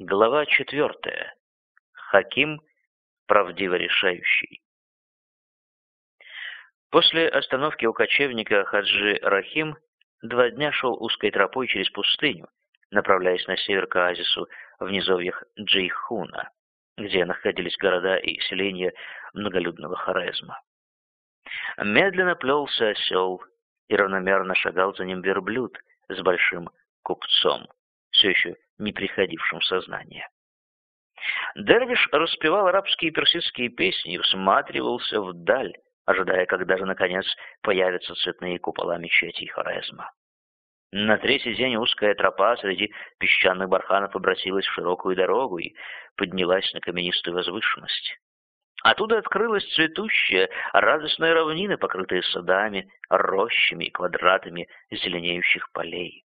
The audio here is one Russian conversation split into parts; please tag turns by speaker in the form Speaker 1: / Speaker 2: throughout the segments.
Speaker 1: Глава четвертая. Хаким, правдиво решающий. После остановки у кочевника Хаджи Рахим два дня шел узкой тропой через пустыню, направляясь на север к оазису в низовьях Джейхуна, где находились города и селения многолюдного Хорезма. Медленно плелся осел, и равномерно шагал за ним верблюд с большим купцом, все еще не приходившим в сознание. Дервиш распевал арабские и персидские песни и всматривался вдаль, ожидая, когда же, наконец, появятся цветные купола мечетей Хорезма. На третий день узкая тропа среди песчаных барханов обратилась в широкую дорогу и поднялась на каменистую возвышенность. Оттуда открылась цветущая, радостная равнина, покрытая садами, рощами и квадратами зеленеющих полей.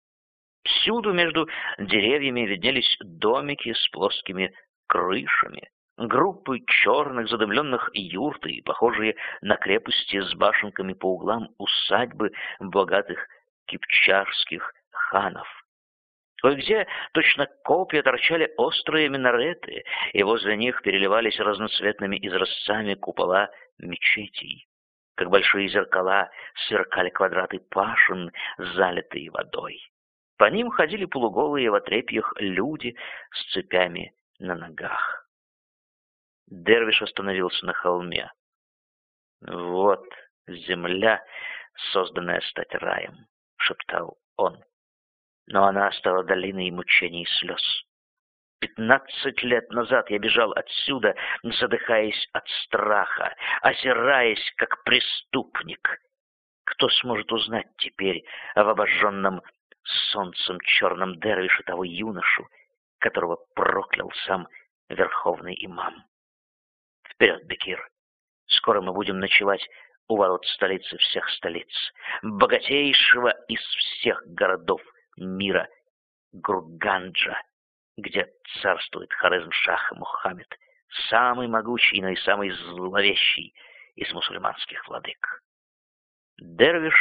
Speaker 1: Всюду между деревьями виднелись домики с плоскими крышами, группы черных задымленных юрт и похожие на крепости с башенками по углам усадьбы богатых кипчарских ханов. Кое-где точно копья торчали острые минареты, и возле них переливались разноцветными изразцами купола мечетей. Как большие зеркала сверкали квадраты пашин, залитые водой. По ним ходили полуголые в отрепьях люди с цепями на ногах. Дервиш остановился на холме. «Вот земля, созданная стать раем», — шептал он но она стала долиной мучений и слез. Пятнадцать лет назад я бежал отсюда, задыхаясь от страха, озираясь, как преступник. Кто сможет узнать теперь об обожженном солнцем черном дервише того юношу, которого проклял сам верховный имам? Вперед, Бекир! Скоро мы будем ночевать у ворот столицы всех столиц, богатейшего из всех городов мира Гурганджа, где царствует Хорезм-Шах Мухаммед, самый могучий, но и самый зловещий из мусульманских владык. Дервиш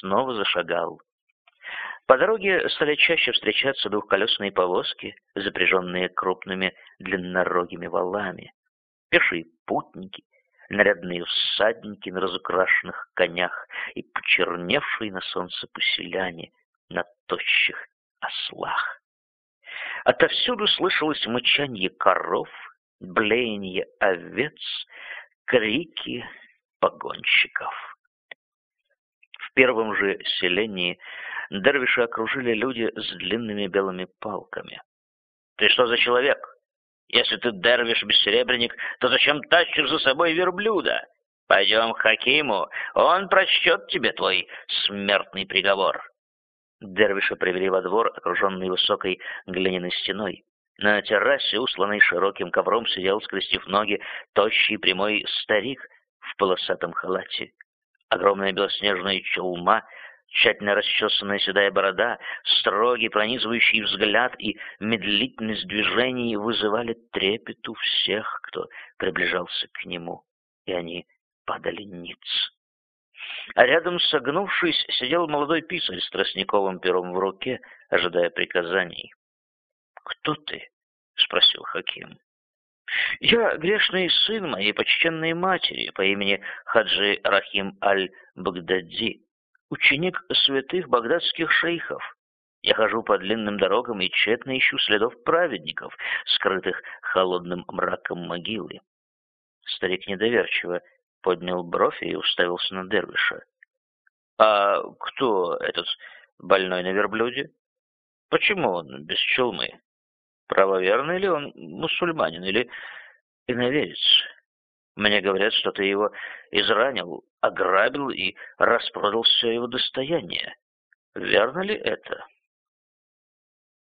Speaker 1: снова зашагал. По дороге стали чаще встречаться двухколесные повозки, запряженные крупными длиннорогими валами, пешие путники, нарядные всадники на разукрашенных конях и почерневшие на солнце поселяне, на тощих ослах. Отовсюду слышалось мычанье коров, блеяние овец, крики погонщиков. В первом же селении дервиши окружили люди с длинными белыми палками. «Ты что за человек? Если ты дервиш-бессеребренник, то зачем тащишь за собой верблюда? Пойдем к Хакиму, он прочтет тебе твой смертный приговор». Дервиша привели во двор, окруженный высокой глиняной стеной. На террасе, усланной широким ковром, сидел, скрестив ноги, тощий прямой старик в полосатом халате. Огромная белоснежная чулма, тщательно расчесанная седая борода, строгий пронизывающий взгляд и медлительность движений вызывали трепет у всех, кто приближался к нему, и они падали ниц. А рядом, согнувшись, сидел молодой писарь с тростниковым пером в руке, ожидая приказаний. «Кто ты?» — спросил Хаким. «Я грешный сын моей почтенной матери по имени Хаджи Рахим Аль-Багдади, ученик святых багдадских шейхов. Я хожу по длинным дорогам и тщетно ищу следов праведников, скрытых холодным мраком могилы». Старик недоверчиво поднял бровь и уставился на Дервиша. «А кто этот больной на верблюде? Почему он без чулмы? Правоверный ли он мусульманин или иноверец? Мне говорят, что ты его изранил, ограбил и распродал все его достояние. Верно ли это?»